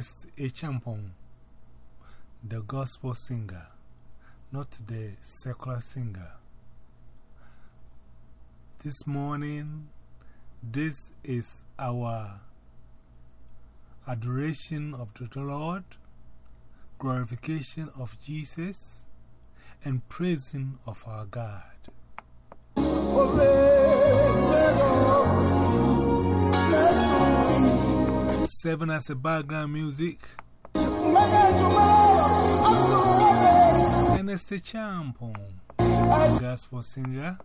Ernest Echampong, the gospel singer, not the secular singer. This morning, this is our adoration of the Lord, glorification of Jesus, and praising of our God. Seven as a background music. Ernest Champon, gospel singer.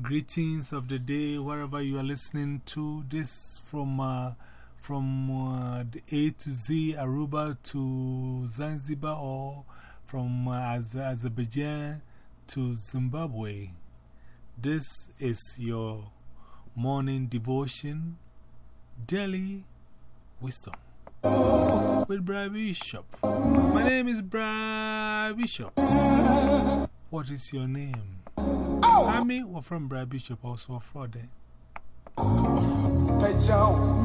Greetings of the day, wherever you are listening to this from uh, from uh, the A to Z, Aruba to Zanzibar, or from uh, Az Azerbaijan to Zimbabwe. This is your morning devotion, daily wisdom with Brad Bishop. My name is Brad Bishop. What is your name? I mean, we're from Brad Bishop, also a fraud. Eh? Pejao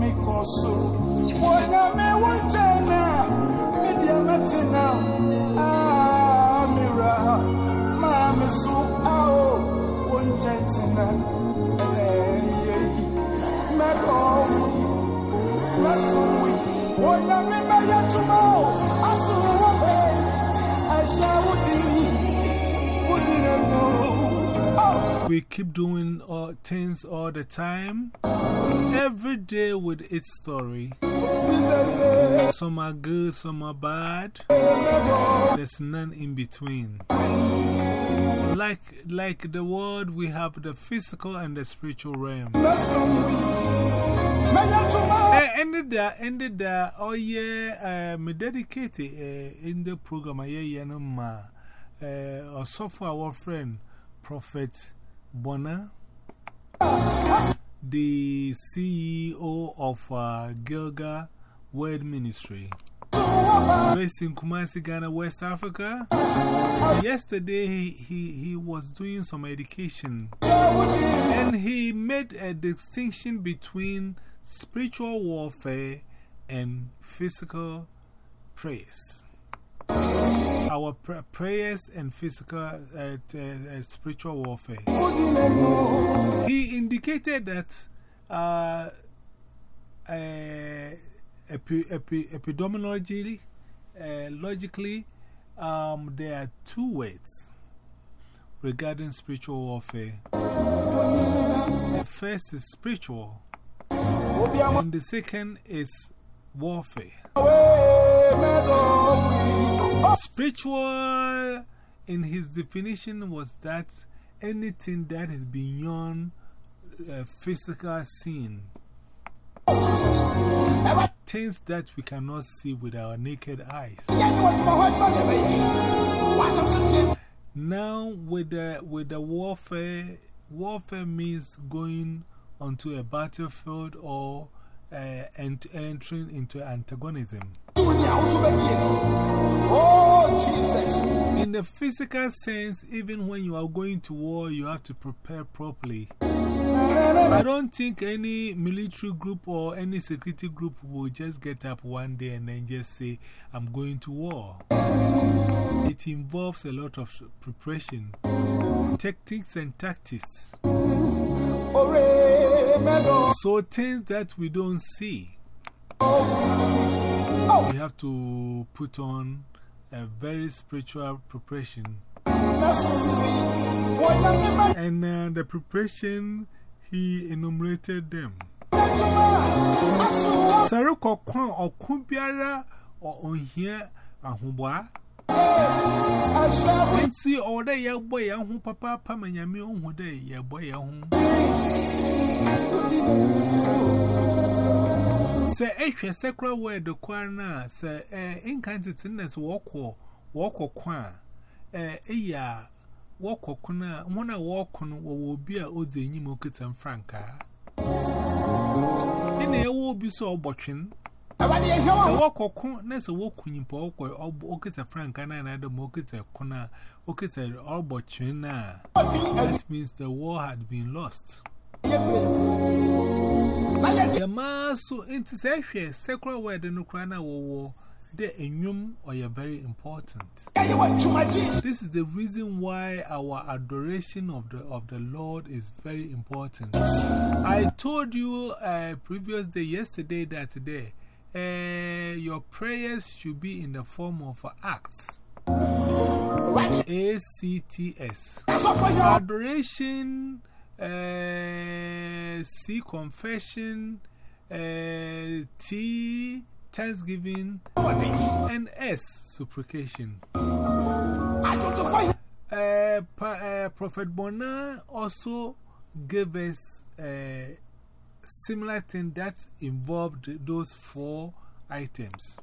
We keep doing all, things all the time, every day with its story. Some are good, some are bad. There's none in between. Like, like the world, we have the physical and the spiritual realm. Eh, ended there, ended there. Oh, yeah, uh, me dedicated uh, in the program. I yeah, no, ma. Uh, for our friend, Prophet Bona, the CEO of uh, Gilga Word Ministry. Based in Kumasi, Ghana, West Africa. Yesterday, he, he, was doing some education and he made a distinction between spiritual warfare and physical prayers. Our pr prayers and physical uh, uh, spiritual warfare. He indicated that uh, uh, epi epi epidemiology, uh, logically, um, there are two words regarding spiritual warfare. The first is spiritual, and the second is warfare. Spiritual, in his definition, was that anything that is beyond physical scene. Things that we cannot see with our naked eyes. Now, with the, with the warfare, warfare means going onto a battlefield or uh, ent entering into antagonism. Oh, In the physical sense, even when you are going to war, you have to prepare properly. I don't think any military group or any security group will just get up one day and then just say, I'm going to war. It involves a lot of preparation, tactics, and tactics. So, things that we don't see, we have to put on a very spiritual preparation. And uh, the preparation, he enumerated them. Sarah Kokwan or Kumbiara or on here, Ahumba. And see all day, young boy, young papa, pam, and meal, one day, your boy, young. Say, H, a sacred word, the corner, say, eh, incantatiness walk or walk or quan, eh, ya walk or kuna, one a walk on will be a Odi Nimokit and Franca. In a will be so botching. So walk or con, there's a walk in Polk or Okit a Franca and other Mokit a corner, Okit a all botching. That means the war had been lost. The mass so into say, secular word in Ukraine war, the enyum or you're very important. This is the reason why our adoration of the, of the Lord is very important. I told you uh, previous day, yesterday, that today, uh, your prayers should be in the form of acts. ACTS. Adoration C. Confession, uh, T. Thanksgiving, and S. Supplication. Uh, Prophet Bona also gave us a similar thing that involved those four items.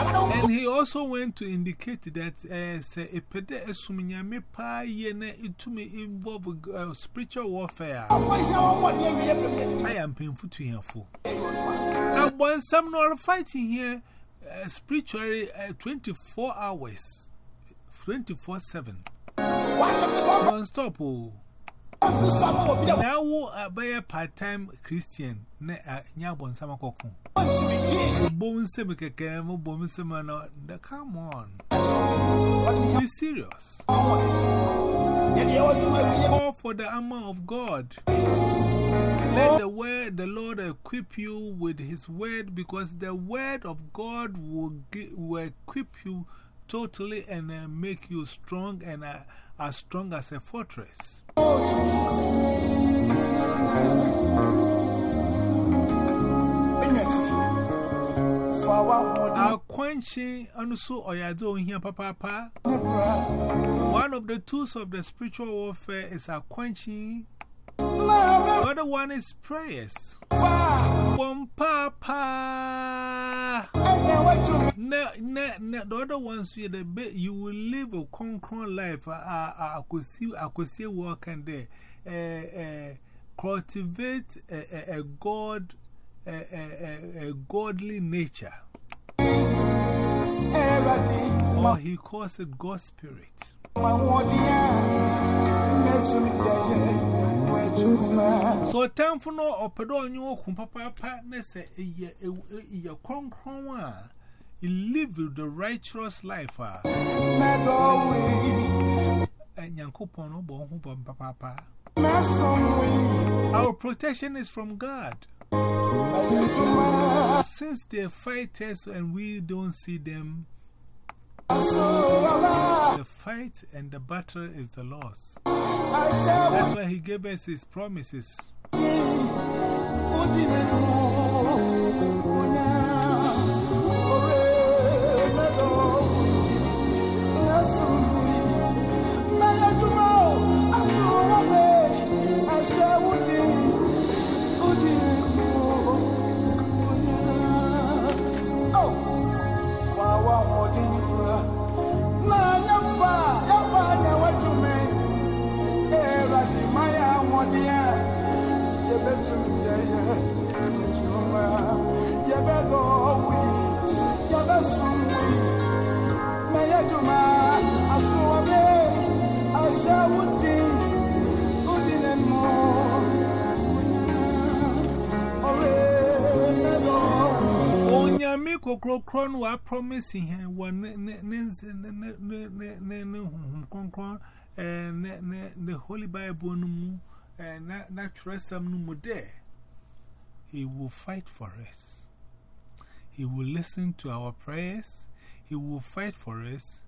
And he also went to indicate that say a pede esuminyame pa yene itu me involve uh, spiritual warfare. I am painful to hear for. And when some not fighting here uh, spiritually uh, 24 hours, 24 7. Non stop. Oh. Now, uh, by a part time Christian, Nyabon Samakoko. Bone Semika, Bone Semana, come on. Be serious. Call for the armor of God. Let the word, the Lord equip you with His word because the word of God will, will equip you totally and uh, make you strong and uh, as strong as a fortress. Our quenching and so oyado here, papa. One of the tools of the spiritual warfare is our quenching. The other one is prayers. One papa. The other ones you, the you will live a conquering life. I could see, I could see working there. Uh, cultivate a, a, a God, a, a, a godly nature. Or he calls it God spirit. So, time for no opedo on your papa partners, a year, a concron, you live the righteous life. Ah. And Yankopon, no bon, papa. Our protection is from God. Since they fight us and we don't see them, the fight and the battle is the loss. That's why He gave us His promises. Promise him one the eh, Holy Bible no mu eh, na tresam there he will fight for us. He will listen to our prayers. He will fight for us.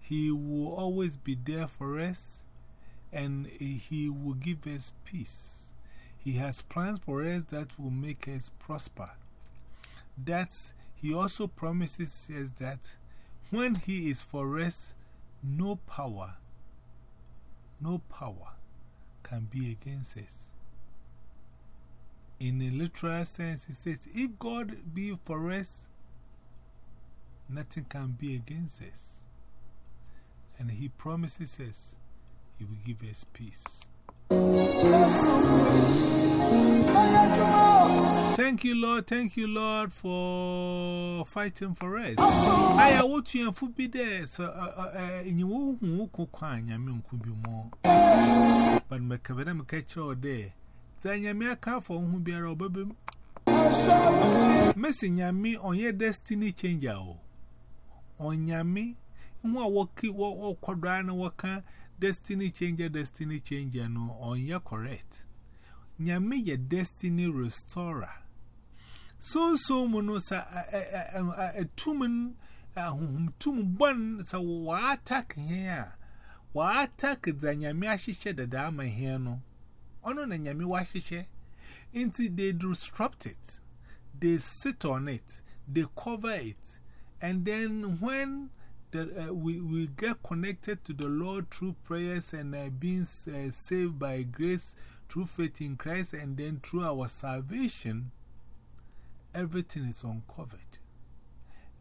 He will always be there for us and he will give us peace. He has plans for us that will make us prosper. That he also promises us that when he is for us, no power, no power can be against us. in a literal sense, he says, if God be for us, nothing can be against us. And he promises us he will give us peace. Thank you, Lord. Thank you, Lord, for fighting for us. I want you to be there. So, you won't cook, I mean, could be more. But my cabin catch all day. Zanya me a car for whom be a robber. Messing yammy on your destiny changer. On yammy, who are walking, walk, quadrant, walker, destiny changer, destiny changer, no, on your correct. Nyame your destiny restorer. So, so, mono, sa, a tumen, a whom tum one, so what attack here? What attack the Nyame ashishe the dama here no? Ono na Nyame washishe. Until they disrupt it, they sit on it, they cover it, and then when the, uh, we, we get connected to the Lord through prayers and uh, being uh, saved by grace through faith in Christ and then through our salvation, everything is uncovered.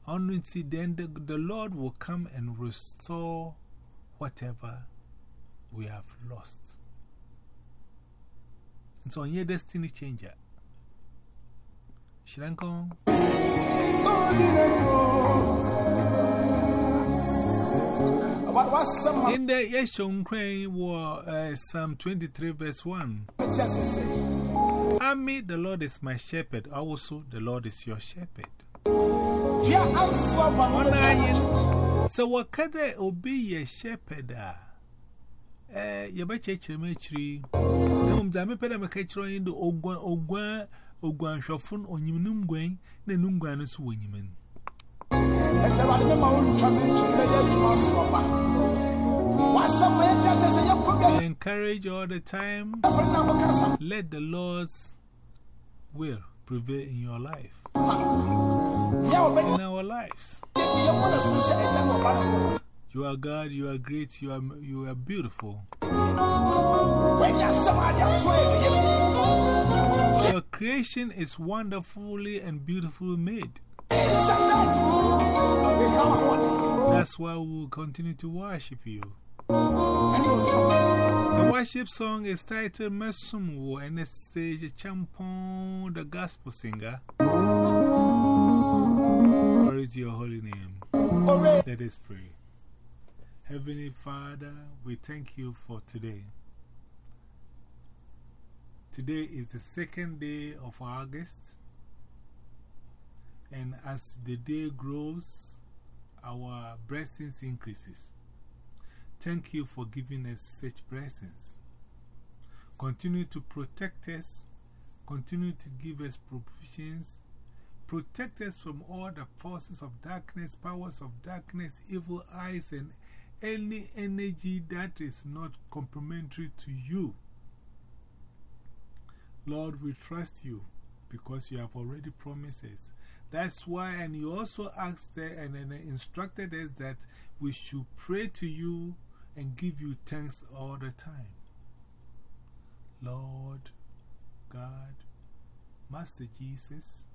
Only then the, the Lord will come and restore whatever we have lost. It's on your destiny changer. Shirankong. In the Yeshon Crane war, uh, Psalm 23, verse 1. I made the Lord is my shepherd, also the Lord is your shepherd. So, what can I obey your shepherd? Eh, you bet your tree. No, I'm a pedamaker in the Ogwan Ogwan Ogwan Shofun or Yunum Gwen, the Nungwan is winning. Encourage all the time. Let the Lord's will prevail in your life. In our lives. You are God, you are great, you are, you are beautiful. Your creation is wonderfully and beautifully made. That's why we will continue to worship you. The worship song is titled Mesumwo and it's stage Champon, the gospel singer. Glory to your holy name. Let us pray. Heavenly Father, we thank you for today. Today is the second day of August. And as the day grows, our blessings increases. Thank you for giving us such blessings. Continue to protect us, continue to give us provisions, protect us from all the forces of darkness, powers of darkness, evil eyes, and any energy that is not complementary to you. Lord, we trust you because you have already promised us that's why, and you also asked and, and instructed us that we should pray to you and give you thanks all the time. Lord, God, Master Jesus,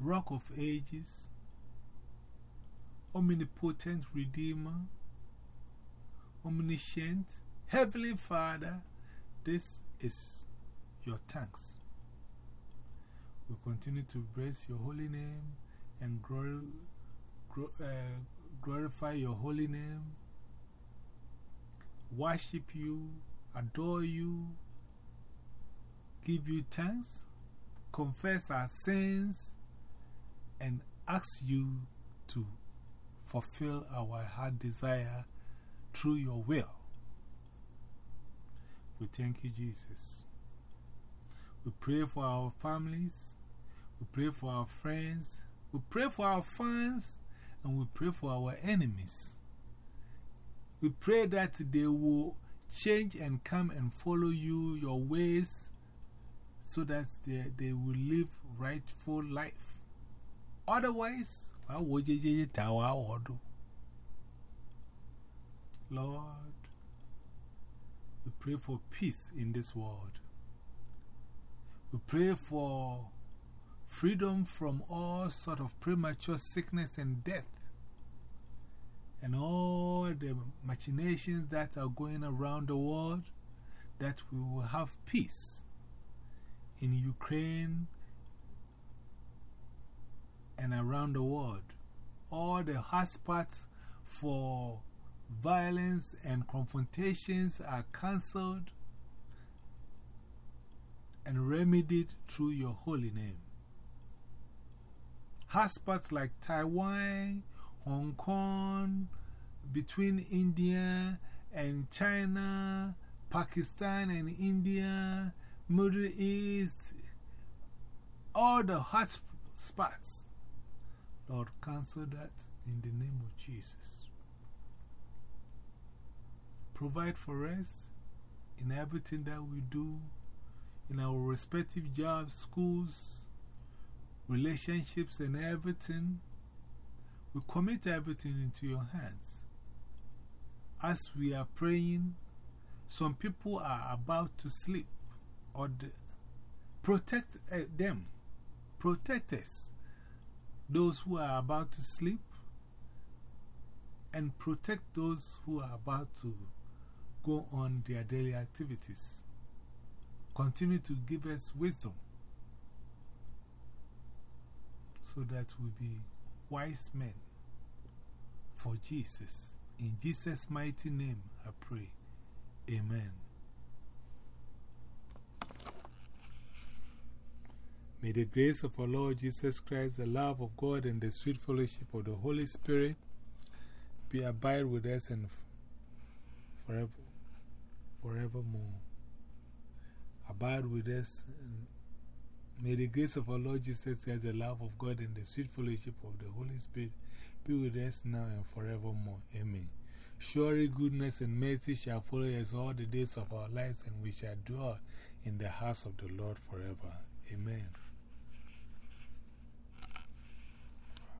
Rock of Ages, Omnipotent Redeemer, Omniscient, Heavenly Father, this is your thanks. We continue to bless your holy name and glor uh, glorify your holy name, worship you, adore you, give you thanks, confess our sins, and ask you to fulfill our heart desire through your will. We thank you, Jesus. We pray for our families. We pray for our friends. We pray for our fans. And we pray for our enemies. We pray that they will change and come and follow you, your ways, so that they, they will live rightful life. Otherwise? Lord, we pray for peace in this world. We pray for freedom from all sort of premature sickness and death and all the machinations that are going around the world, that we will have peace in Ukraine and around the world. All the hotspots for violence and confrontations are cancelled and remedied through your holy name. Hotspots like Taiwan, Hong Kong, between India and China, Pakistan and India, Middle East, all the hot spots. Lord, cancel that in the name of Jesus. Provide for us in everything that we do, in our respective jobs, schools, relationships, and everything. We commit everything into your hands. As we are praying, some people are about to sleep or protect uh, them, protect us, those who are about to sleep, and protect those who are about to go on their daily activities. Continue to give us wisdom so that we be wise men for Jesus. In Jesus' mighty name, I pray. Amen. May the grace of our Lord Jesus Christ, the love of God, and the sweet fellowship of the Holy Spirit be abide with us and forever, forevermore. Abide with us. May the grace of our Lord Jesus Christ, the love of God, and the sweet fellowship of the Holy Spirit be with us now and forevermore. Amen. Surely goodness and mercy shall follow us all the days of our lives, and we shall dwell in the house of the Lord forever. Amen.